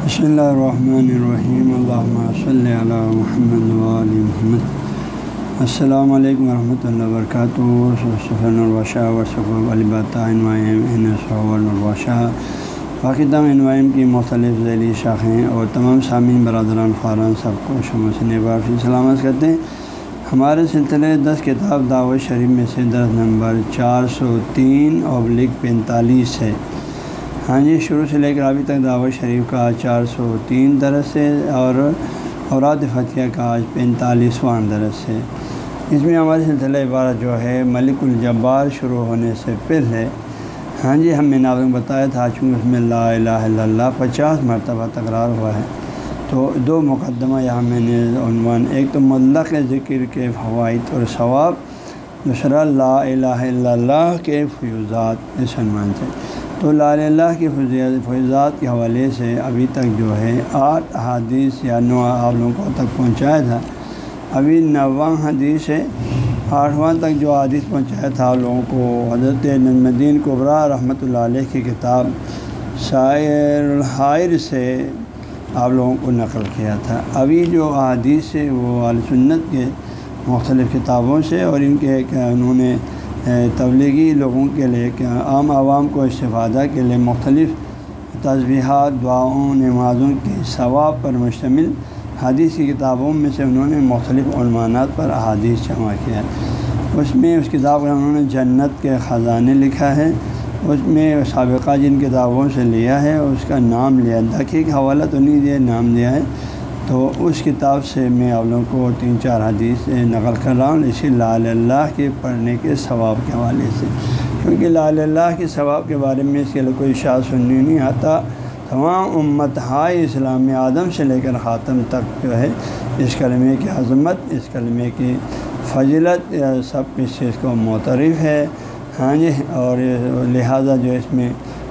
بسم اللہ الرحمن الرحیم اللہ صلی علی محمد علیہ محمد السلام علیکم ورحمۃ اللہ وبرکاتہ صفن البشہ ورثف باقی تمام انوائم کی مختلف ذیلی شاخیں اور تمام سامعین برادران خاران سب کو شمسن بافی سلامت کرتے ہیں ہمارے سلسلے دس کتاب دعوت شریف میں سے درس نمبر چار سو تین ابلک پینتالیس ہے ہاں جی شروع سے لے کر ابھی تک دعوت شریف کا چار سو تین درس ہے اور اوراد فتح کا آج پینتالیسواں درس ہے۔ اس میں ہمارے سلسلہ عبارت جو ہے، ملک الجبار شروع ہونے سے پہلے ہاں جی ہم نے آپ بتایا تھا چونکہ اس میں لا الہ الا اللہ پچاس مرتبہ تکرار ہوا ہے، تو دو مقدمہ یہاں میں نے عنوان، ایک تو ملق ذکر کے فوائد اور ثواب، دوسرا لا الہ الا اللہ کے فیوزات اس عنوان سے تو لال اللہ کی فیضات کے حوالے سے ابھی تک جو ہے آٹھ حادیث یا نو آپ لوگوں کو تک پہنچایا تھا۔ ابھی نواں حدیث ہے۔ آٹھواں تک جو حادث پہنچایا تھا لوگوں کو، حضرت نجم قبرا رحمۃ اللہ علیہ کی کتاب شاعر الحائر سے آپ لوگوں کو نقل کیا تھا۔ ابھی جو حادیث ہے وہ سنت کے مختلف کتابوں سے اور ان کے انہوں نے تبلیغی لوگوں کے لیے کہ عام عوام کو استفادہ کے لیے مختلف تصویحات دعاؤں، نمازوں کے ثواب پر مشتمل حدیث کی کتابوں میں سے انہوں نے مختلف عنوانات پر احادیث جمع کیا اس میں اس کتاب کا انہوں نے جنت کے خزانے لکھا ہے، اس میں سابقہ جن کتابوں سے لیا ہے، اس کا نام لیا دقیق حوالہ تو نہیں دیا، نام دیا ہے۔ تو اس کتاب سے میں آپ لوگوں کو تین چار حدیث نقل کر رہا ہوں، اسی لال اللہ کے پڑھنے کے ثواب کے حوالے سے۔ کیونکہ لال اللہ کے ثواب کے بارے میں اس کے لیے کوئی شاع سننی نہیں آتا تمام امت ہائے اسلام آدم سے لے کر خاتم تک جو ہے، اس کلمے کی عظمت، اس کلمے کی فضلت سب کس چیز کو معترف ہے۔ ہاں جی اور لہٰذا جو اس میں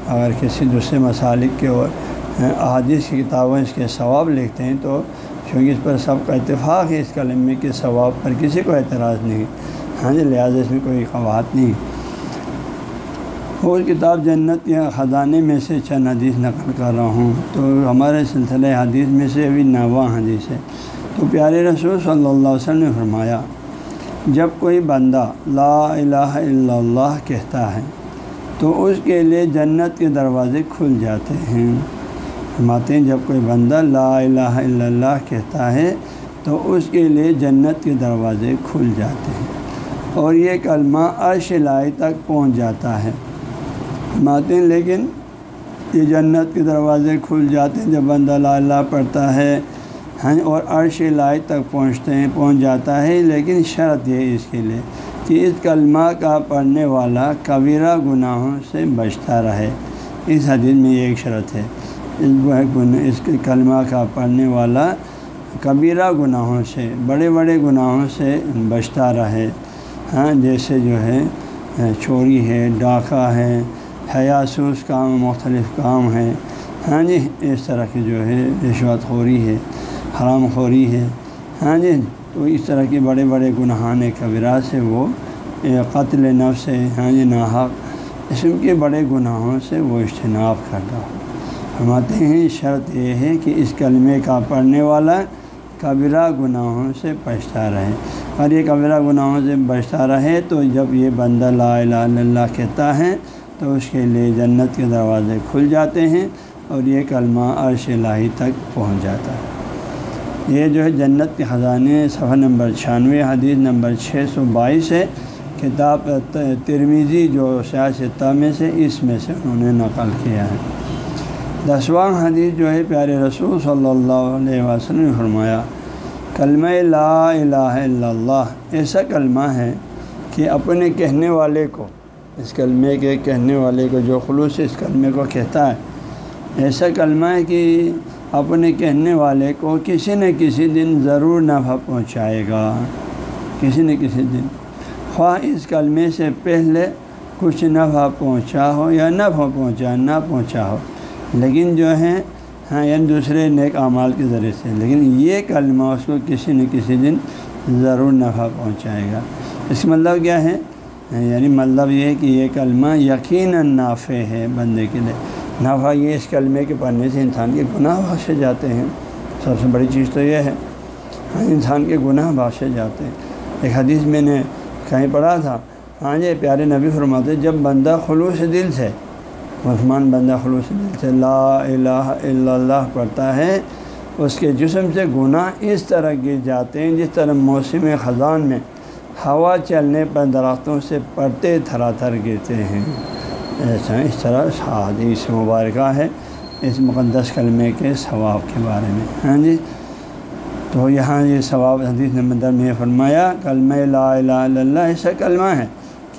اگر کسی دوسرے مسالک کے اور احادیث کی کتابیں اس کے ثواب لکھتے ہیں تو چونکہ اس پر سب کا اتفاق ہے اس کلمے کے ثواب پر کسی کو اعتراض نہیں ہاں جی لہٰذا اس میں کوئی قوات نہیں اور کتاب جنت یا خزانے میں سے چند حدیث نقل کر رہا ہوں تو ہمارے سلسلہ حدیث میں سے ابھی نواں حدیث ہے۔ تو پیارے رسول صلی اللہ علیہ وسلم نے فرمایا، جب کوئی بندہ لا الہ الا اللہ کہتا ہے تو اس کے لیے جنت کے دروازے کھل جاتے ہیں۔ فرماتے ہیں، جب کوئی بندہ لا الہ الا اللہ کہتا ہے، تو اس کے لیے جنت کے دروازے کھل جاتے ہیں اور یہ کلمہ عرش لائی تک پہنچ جاتا ہے۔ فرماتے ہیں، لیکن یہ جنت کے دروازے کھل جاتے ہیں جب بندہ لا اللہ پڑھتا ہے ہاں اور عرش لائی تک پہنچتے ہیں، پہنچ جاتا ہے۔ لیکن شرط یہ اس کے لیے کہ اس کلمہ کا پڑھنے والا کبیرہ گناہوں سے بچتا رہے۔ اس حدیث میں یہ ایک شرط ہے۔ اس کے کلمہ کا پڑھنے والا کبیرہ گناہوں سے، بڑے بڑے گناہوں سے بچتا رہے۔ ہاں جیسے جو ہے، چوری ہے، ڈاکہ ہے، حیاسوس کام، مختلف کام ہے۔ ہاں جی اس طرح کی جو ہے، رشوت خوری ہے، حرام خوری ہے۔ ہاں جی تو اس طرح کے بڑے بڑے گناہان کبیرہ سے وہ قتل نفس ہے۔ ہاں جی ناحق۔ اسم کے بڑے گناہوں سے وہ اجتناب کرتا۔ ہو فرماتے ہیں، شرط یہ ہے کہ اس کلمے کا پڑھنے والا کبرہ گناہوں سے بچتا رہے۔ اور یہ کبرہ گناہوں سے بچتا رہے تو جب یہ بندہ لا الہ الا اللہ کہتا ہے تو اس کے لیے جنت کے دروازے کھل جاتے ہیں اور یہ کلمہ عرش الہی تک پہنچ جاتا ہے۔ یہ جو ہے جنت کے خزانے صفحہ نمبر چھیانوے، حدیث نمبر چھ سو بائیس ہے۔ کتاب ترمیزی جو سیاستہ میں سے اس میں سے انہوں نے نقل کیا ہے۔ دسواں حدیث جو ہے پیارے رسول صلی اللہ علیہ وسلم نے فرمایا، کلمہ لا الہ الا اللہ ایسا کلمہ ہے کہ اپنے کہنے والے کو، اس کلمے کے کہنے والے کو، جو خلوص اس کلمے کو کہتا ہے، ایسا کلمہ ہے کہ اپنے کہنے والے کو کسی نہ کسی دن ضرور نفع پہنچائے گا۔ کسی نہ کسی دن۔ خواہ اس کلمے سے پہلے کچھ نفع پہنچا ہو یا نفع پہنچا، نہ پہنچا ہو۔ لیکن جو ہے ہاں یعنی دوسرے نیک اعمال کے ذریعے سے۔ لیکن یہ کلمہ اس کو کسی نہ کسی دن ضرور نفع پہنچائے گا۔ اس کا مطلب کیا ہے؟ یعنی مطلب یہ ہے کہ یہ کلمہ یقیناً نافع ہے بندے کے لیے۔ نفع یہ اس کلمے کے پڑھنے سے انسان کے گناہ بخشے جاتے ہیں۔ سب سے بڑی چیز تو یہ ہے ہاں، انسان کے گناہ بخشے جاتے ہیں۔ ایک حدیث میں نے کہیں پڑھا تھا ہاں جی پیارے نبی فرماتے جب بندہ خلوص دل سے مسلمان بندہ خلوص سے لا الہ الا اللہ پڑھتا ہے۔ اس کے جسم سے گناہ اس طرح گر جاتے ہیں جس طرح موسم خزان میں ہوا چلنے پر درختوں سے پڑتے تھرا تھر گرتے ہیں۔ ایسا اس طرح حادیث مبارکہ ہے، اس مقدس کلمے کے ثواب کے بارے میں۔ ہاں جی؟ تو یہاں یہ ثواب حدیث نمبر میں فرمایا، کلمہ لا الہ الا اللہ ایسا کلمہ ہے۔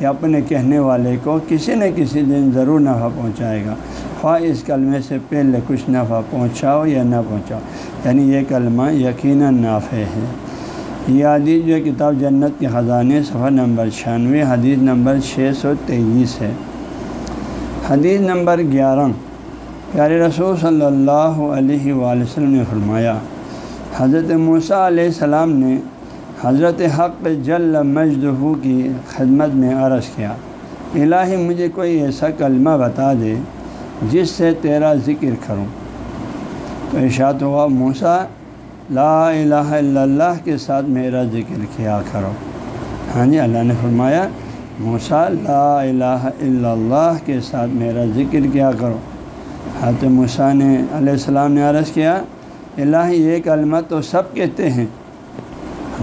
کہ اپنے کہنے والے کو کسی نہ کسی دن ضرور نفع پہنچائے گا۔ خواہ اس کلمے سے پہلے کچھ نفع پہنچاؤ یا نہ پہنچاؤ۔ یعنی یہ کلمہ یقیناً نافع ہے۔ یہ حدیث جو کتاب جنت کے خزانے، صفحہ نمبر چھیانوے، حدیث نمبر چھ سو تیئیس ہے۔ حدیث نمبر گیارہ۔ پیارے رسول صلی اللہ علیہ وآلہ وسلم نے فرمایا، حضرت موسیٰ علیہ السلام نے حضرت حق جل مجدہو کی خدمت میں عرض کیا، الہی مجھے کوئی ایسا کلمہ بتا دے جس سے تیرا ذکر کروں۔ تو اشاعت ہوا موسا لا الہ الا اللہ کے ساتھ میرا ذکر کیا کرو۔ ہاں جی اللہ نے فرمایا موسا لا الہ الا اللہ کے ساتھ میرا ذکر کیا کرو۔ حضرت موسیٰ نے علیہ السلام نے عرض کیا، الہی یہ کلمہ تو سب کہتے ہیں۔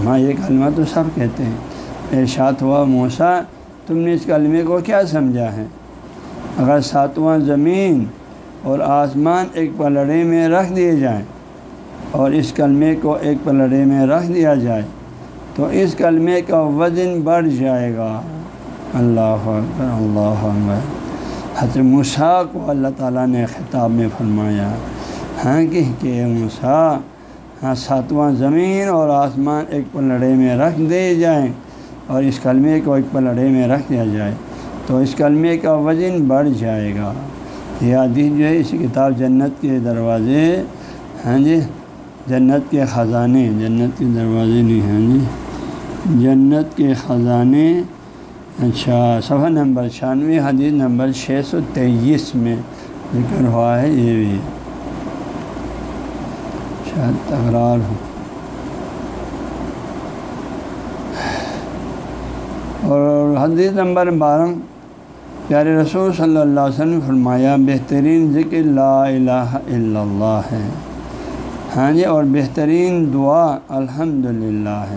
ہاں یہ کلمہ تو سب کہتے ہیں۔ ارشاد ہوا موسا تم نے اس کلمے کو کیا سمجھا ہے؟ اگر ساتواں زمین اور آسمان ایک پلڑے میں رکھ دیے جائیں اور اس کلمے کو ایک پلڑے میں رکھ دیا جائے، تو اس کلمے کا وزن بڑھ جائے گا۔ اللہ اللہ حضرت مسا کو اللہ تعالیٰ نے خطاب میں فرمایا ہاں کہ کہ مسا ہاں ساتواں زمین اور آسمان ایک پلڑے میں رکھ دیے جائیں اور اس کلمے کو ایک پلڑے میں رکھ دیا جائے تو اس کلمے کا وزن بڑھ جائے گا۔ یہ حدیث جو ہے، اس کتاب جنت کے دروازے ہاں جی جنت کے خزانے، جنت کے دروازے نہیں ہیں جی جنت کے خزانے اچھا صفحہ نمبر چھیانوے، حدیث نمبر چھ سو تیئیس میں ذکر ہوا ہے، یہ بھی۔ شاید تکرار ہو اور حدیث نمبر بارہ، پیارے رسول صلی اللہ علیہ وسلم فرمایا، بہترین ذکر لا الہ الا اللہ ہے۔ ہاں جی اور بہترین دعا الحمد للہ ہے۔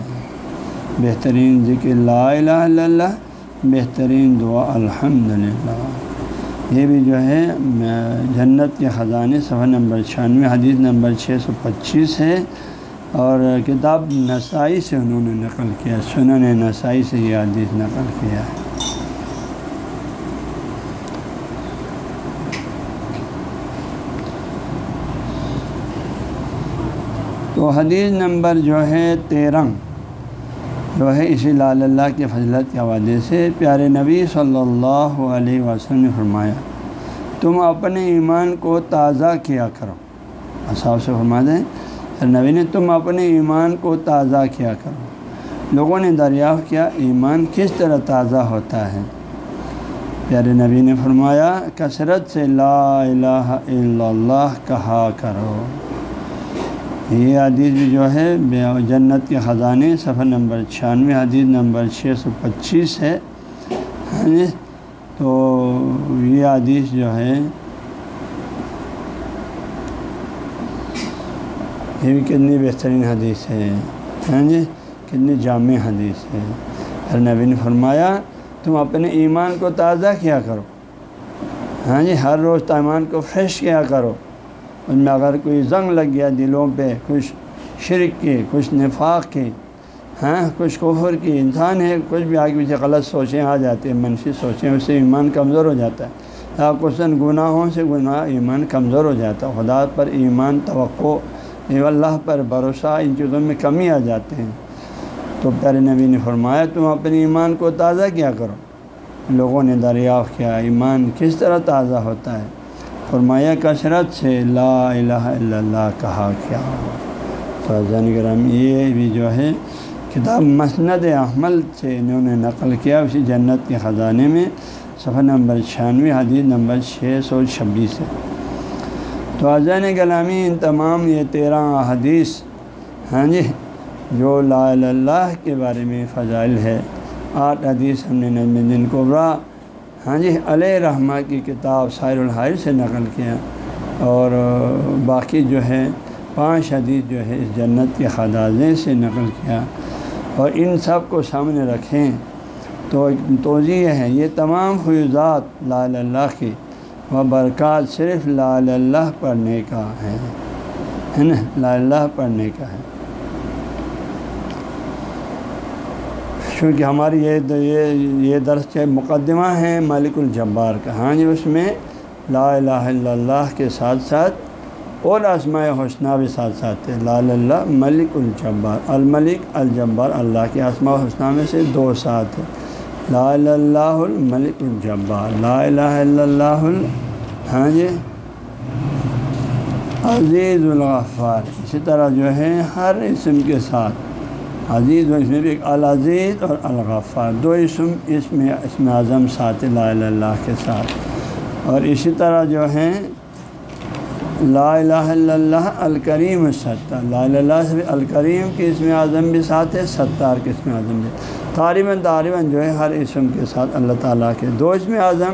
بہترین ذکر لا الہ الا اللہ، بہترین دعا الحمد للہ یہ بھی جو ہے، جنت کے خزانے، صفحہ نمبر چھیانوے، حدیث نمبر چھ سو پچیس ہے۔ اور کتاب نسائی سے انہوں نے نقل کیا، سنن نسائی سے یہ حدیث نقل کیا۔ ہے تو حدیث نمبر جو ہے تیرہ۔ جو ہے اسی لال اللہ کے فضلت کے حوالے سے پیارے نبی صلی اللہ علیہ وسلم نے فرمایا، تم اپنے ایمان کو تازہ کیا کرو۔ اصحاب سے فرما دیں نبی نے تم اپنے ایمان کو تازہ کیا کرو۔ لوگوں نے دریافت کیا، ایمان کس طرح تازہ ہوتا ہے۔ پیارے نبی نے فرمایا، کثرت سے لا الہ الا اللہ کہا کرو۔ یہ حدیث بھی جو ہے جنت کے خزانے، صفحہ نمبر چھیانوے، حدیث نمبر چھ سو پچیس ہے۔ ہاں جی؟ تو یہ حدیث جو ہے، یہ بھی کتنی بہترین حدیث ہے۔ ہاں جی؟ کتنی جامع حدیث ہے۔ ہر نبی نے فرمایا، تم اپنے ایمان کو تازہ کیا کرو۔ ہاں جی؟ ہر روز ایمان کو فریش کیا کرو۔ ان میں اگر کوئی زنگ لگ گیا دلوں پہ، کچھ شرک کی، کچھ نفاق کی ہاں کچھ کفر کی، انسان ہے، کچھ بھی آگے پیچھے غلط سوچیں آ جاتے ہیں، منفی سوچیں، اس سے ایمان کمزور ہو جاتا ہے۔ کشن گناہوں سے گناہ ایمان کمزور ہو جاتا ہے۔ خدا پر ایمان، توقع اللہ پر بھروسہ، ان چیزوں میں کمی آ جاتے ہیں۔ تو پیارے نبی نے فرمایا، تم اپنے ایمان کو تازہ کیا کرو۔ لوگوں نے دریافت کیا، ایمان کس طرح تازہ ہوتا ہے؟ فرمایا، کثرت سے لا الہ الا اللہ کہا کیا؟ تو گرم یہ بھی جو ہے کتاب مسند احمل سے انہوں نے نقل کیا اسی جنت کے خزانے میں، صفحہ نمبر چھیانوے، حدیث نمبر چھ سو چھبیس ہے۔ تو اذن غلامی ان تمام یہ تیرہ حدیث ہاں جی جو لا اللہ کے بارے میں فضائل ہے، آٹھ حدیث ہم نے نظم الدین قبرا ہاں جی علیہ رحمٰ کی کتاب سائر الحائر سے نقل کیا اور باقی جو ہے، پانچ حدیث جو ہے، اس جنت کے خدازے سے نقل کیا اور ان سب کو سامنے رکھیں تو توضیع ہے، یہ تمام فیوزات لا اللہ کی و برکات صرف لا اللہ پڑھنے کا ہے نا؟ لا اللہ پڑھنے کا ہے۔ چونکہ ہماری یہ یہ درس کے مقدمہ ہے ملک الجبار کا۔ ہاں جی اس میں لا الہ الا اللہ کے ساتھ ساتھ اور اسماء حسنہ بھی ساتھ ساتھ ہے لا اللہ، ملک الجبار، الملک الجبار، اللہ کے اسماء حسنہ میں سے دو ساتھ ہے لا اللہ الملک الجبار۔ لا الہ الا اللہ ہاں جی عزیز الغفار۔ اسی طرح جو ہے ہر اسم کے ساتھ۔ عزیز و اس میں بھی ایک العزیز اور الغفار، دو اسم اس میں اسم اعظم ساتھ لا اللہ کے ساتھ۔ اور اسی طرح جو ہیں، لا الہ الا اللہ الکریم ستار لا اللہ سے الکریم کی اسم اعظم بھی ساتھ ہے، ستار کے اسم اعظم بھی۔ طالباً طالباً جو ہے، ہر اسم کے ساتھ اللہ تعالیٰ کے دو اسم اعظم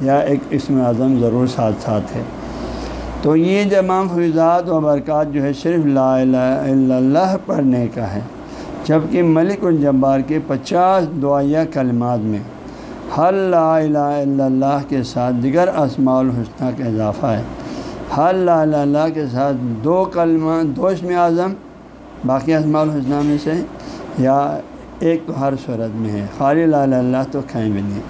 یا ایک اسم اعظم ضرور ساتھ ساتھ ہے۔ تو یہ تمام فیضات و برکات جو ہے، صرف لا الہ الا اللہ پڑھنے کا ہے۔ جبکہ ملک الجبار کے پچاس دعائیہ کلمات میں ہر لا الہ الا اللہ کے ساتھ دیگر اسماع الحسنہ کا اضافہ ہے۔ ہر لا الہ اللہ کے ساتھ دو کلمہ، دو اسم اعظم، باقی اسماع الحسنہ میں سے یا ایک تو ہر صورت میں ہے۔ خالی لا الہ اللہ تو کہیں بھی نہیں۔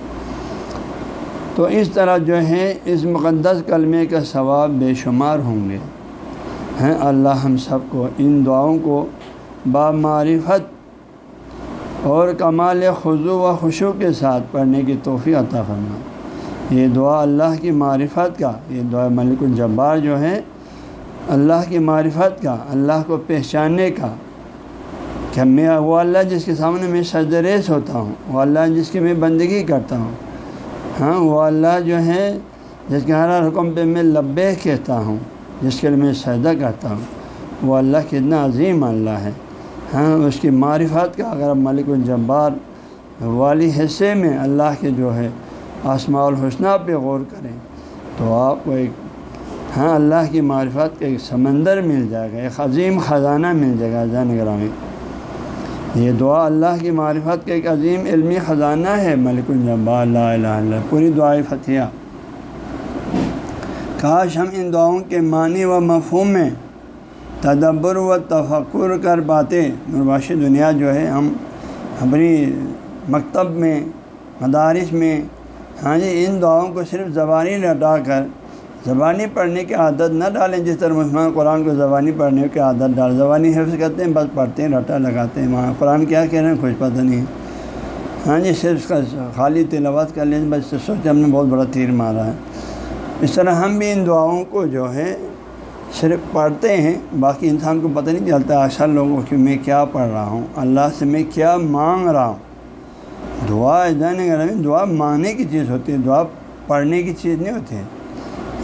تو اس طرح جو ہے اس مقدس کلمے کا ثواب بے شمار ہوں گے۔ ہیں، اللہ ہم سب کو ان دعاؤں کو بامعرفت اور کمال خضو و خوشو کے ساتھ پڑھنے کی توفیع عطا فرما یہ دعا اللہ کی معرفت کا، یہ دعا ملک الجبار جو ہے، اللہ کی معرفت کا، اللہ کو پہچاننے کا کہ میں، وہ اللہ جس کے سامنے میں سجریس ہوتا ہوں، وہ اللہ جس کی میں بندگی کرتا ہوں ہاں وہ اللہ جو ہے، جس کے ہر حکم پہ میں لبے کہتا ہوں، جس کے لیے میں سجدہ کرتا ہوں، وہ اللہ کتنا عظیم اللہ ہے۔ ہاں اس کی معرفت کا اگر ملک الجبار والی حصے میں اللہ کے جو ہے آسماء الحسنہ پہ غور کریں، تو آپ کو ایک ہاں اللہ کی معرفت کا ایک سمندر مل جائے گا، ایک عظیم خزانہ مل جائے گا زین گرامی۔ یہ دعا اللہ کی معرفت کا ایک عظیم علمی خزانہ ہے ملک الجبار اللہ الہ اللہ، پوری دعائیں فتح کاش ہم ان دعاؤں کے معنی و مفہوم میں تدبر و تفکر کر پاتے نرباش دنیا جو ہے، ہم اپنی مکتب میں، مدارس میں ہاں جی ان دعاؤں کو صرف زبانی لٹا کر، زبانی پڑھنے کی عادت نہ ڈالیں۔ جس طرح مسلمان قرآن کو زبانی پڑھنے کی عادت ڈال، زبانی حفظ کرتے ہیں، بس پڑھتے ہیں، رٹا لگاتے ہیں۔ وہاں قرآن کیا کہہ رہے ہیں؟ کچھ پتہ نہیں۔ ہاں جی صرف خالی تلاوت کر لیں، بس سوچے ہم نے بہت بڑا تیر مارا ہے۔ اس طرح ہم بھی ان دعاؤں کو جو ہے صرف پڑھتے ہیں، باقی انسان کو پتہ نہیں چلتا اکثر لوگوں کہ میں کیا پڑھ رہا ہوں۔ اللہ سے میں کیا مانگ رہا ہوں۔ دعا جان دعا مانگنے کی چیز ہوتی ہے، دعا پڑھنے کی چیز نہیں ہوتی۔ ہے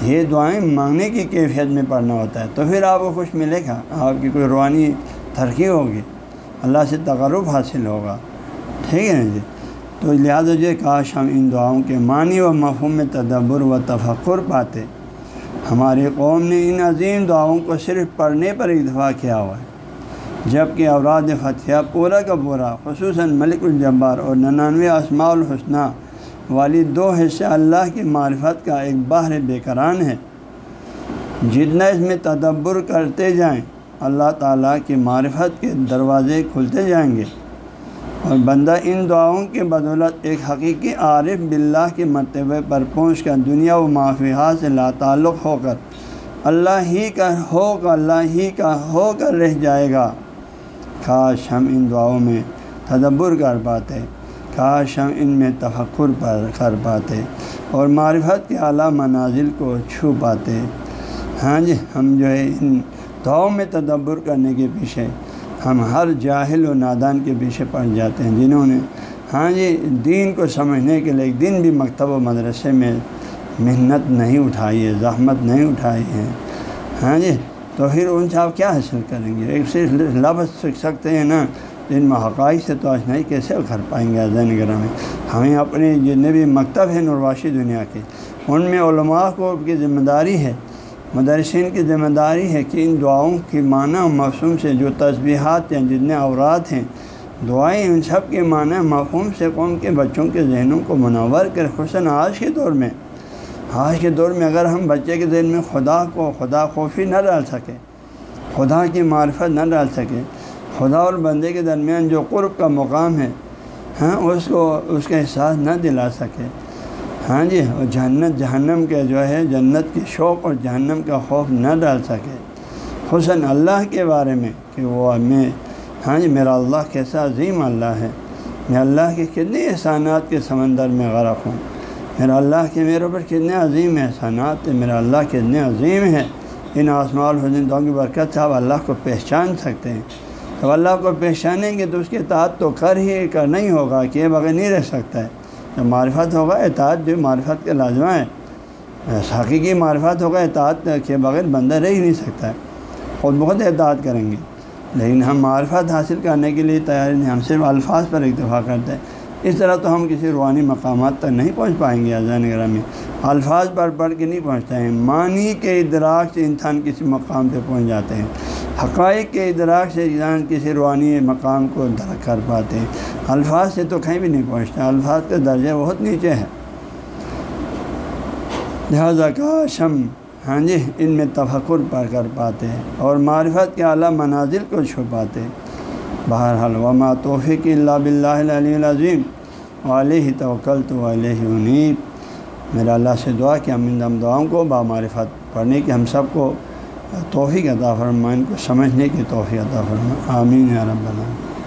یہ دعائیں مانگنے کی کیفیت میں پڑھنا ہوتا ہے۔ تو پھر آپ کو خوش ملے گا، آپ کی کوئی روحانی ترقی ہوگی۔ اللہ سے تقرب حاصل ہوگا۔ ٹھیک ہے نا جی؟ تو لہٰذا جو کاش ہم ان دعاؤں کے معنی و مفہوم میں تدبر و تفکر پاتے۔ ہماری قوم نے ان عظیم دعاؤں کو صرف پڑھنے پر اتفاق کیا ہوا ہے جبکہ اوراد فتح پورا کا پورا، خصوصاً ملک الجبار اور ننانوے اسماع الحسنہ والی دو حصے اللہ کی معرفت کا ایک باہر بے ہے۔ جتنا اس میں تدبر کرتے جائیں، اللہ تعالیٰ کی معرفت کے دروازے کھلتے جائیں گے۔ اور بندہ ان دعاؤں کے بدولت ایک حقیقی عارف باللہ کے مرتبے پر پہنچ کر دنیا و معافیات سے لا تعلق ہو کر اللہ ہی کا ہو کر اللہ ہی کا ہو کر رہ جائے گا۔ کاش ہم ان دعاؤں میں تدبر کر پاتے۔ کاش ہم ان میں تفکر پر کر پاتے اور معرفت کے اعلیٰ منازل کو چھو پاتے۔ ہاں جی ہم جو ہے ان دعاؤں میں تدبر کرنے کے پیچھے ہم ہر جاہل و نادان کے پیچھے پڑ جاتے ہیں جنہوں نے ہاں جی دین کو سمجھنے کے لیے ایک دن بھی مکتب و مدرسے میں محنت نہیں اٹھائی ہے، زحمت نہیں اٹھائی ہے۔ ہاں جی تو پھر ان سے آپ کیا حاصل کریں گے؟ ایک صرف لفظ سیکھ سکتے ہیں نا۔ ان میں حقائق سے تو آج نہیں، کیسے کر پائیں گے زین گرہ میں؟ ہمیں اپنے جتنے بھی مکتب ہیں نرواشی دنیا کے، ان میں علماء کو کی ذمہ داری ہے۔ مدرسین کی ذمہ داری ہے کہ ان دعاؤں کی معنی و مفہوم سے جو تسبیحات ہیں، جتنے اورات ہیں، دعائیں ان سب کے معنی مفہوم سے قوم کے بچوں کے ذہنوں کو منور کر خصاً آج کے دور میں۔ آج کے دور میں اگر ہم بچے کے ذہن میں خدا کو، خدا خوفی نہ ڈال سکے خدا کی معرفت نہ ڈال سکے خدا اور بندے کے درمیان جو قرب کا مقام ہے ہاں اس کو، اس کا احساس نہ دلا سکے ہاں جی اور جہنت جہنم کے جو ہے، جنت کی شوق اور جہنم کا خوف نہ ڈال سکے۔ حسن اللہ کے بارے میں کہ وہ میں ہاں جی میرا اللہ کیسا عظیم اللہ ہے۔ میں اللہ کے کتنے احسانات کے سمندر میں غرق ہوں۔ میرا اللہ کے میرے اوپر کتنے عظیم احسانات ہیں۔ میرا اللہ کتنے عظیم ہے۔ ان آسمان الحسن دعاؤں کی برکت سے آپ اللہ کو پہچان سکتے ہیں۔ جب اللہ کو پہچانیں گے تو اس کے اطاعت تو کر ہی کرنا ہی ہوگا، کہ بغیر نہیں رہ سکتا ہے۔ معرفت ہوگا، اطاعت جو معرفت کا لازمہ ہے۔ حقیقی معرفت ہوگا، اطاعت کے بغیر بندہ رہ ہی نہیں سکتا ہے۔ خود بہت اطاعت کریں گے۔ لیکن ہم معرفت حاصل کرنے کے لیے تیاری نہیں، ہم صرف الفاظ پر اکتفا کرتے ہیں۔ اس طرح تو ہم کسی روحانی مقامات تک نہیں پہنچ پائیں گے، اذان نگر میں الفاظ پر پڑھ کے نہیں پہنچتے ہیں، معنی کے ادراک سے انسان کسی مقام پہ پہنچ جاتے ہیں۔ حقائق کے ادراک سے انسان کسی روحانی مقام کو درک کر پاتے الفاظ سے تو کہیں بھی نہیں پہنچتے الفاظ کا درجہ بہت نیچے ہے لہٰذا کا شم ہاں جی ان میں تفکر پر کر پاتے اور معرفت کے اعلیٰ مناظر کو چھپاتے بہرحال، وما توفیق اللہ بلّہ علیہ العظیم۔ علیہ توکل تو علیہ انیب۔ میرا اللہ سے دعا کہ ہم ان دعاؤں کو بامعرفت پڑھنے کی ہم سب کو توفیق عطا فرمائیں ان کو سمجھنے کی توفیق عطا فرمائیں۔ آمین رب العالمین۔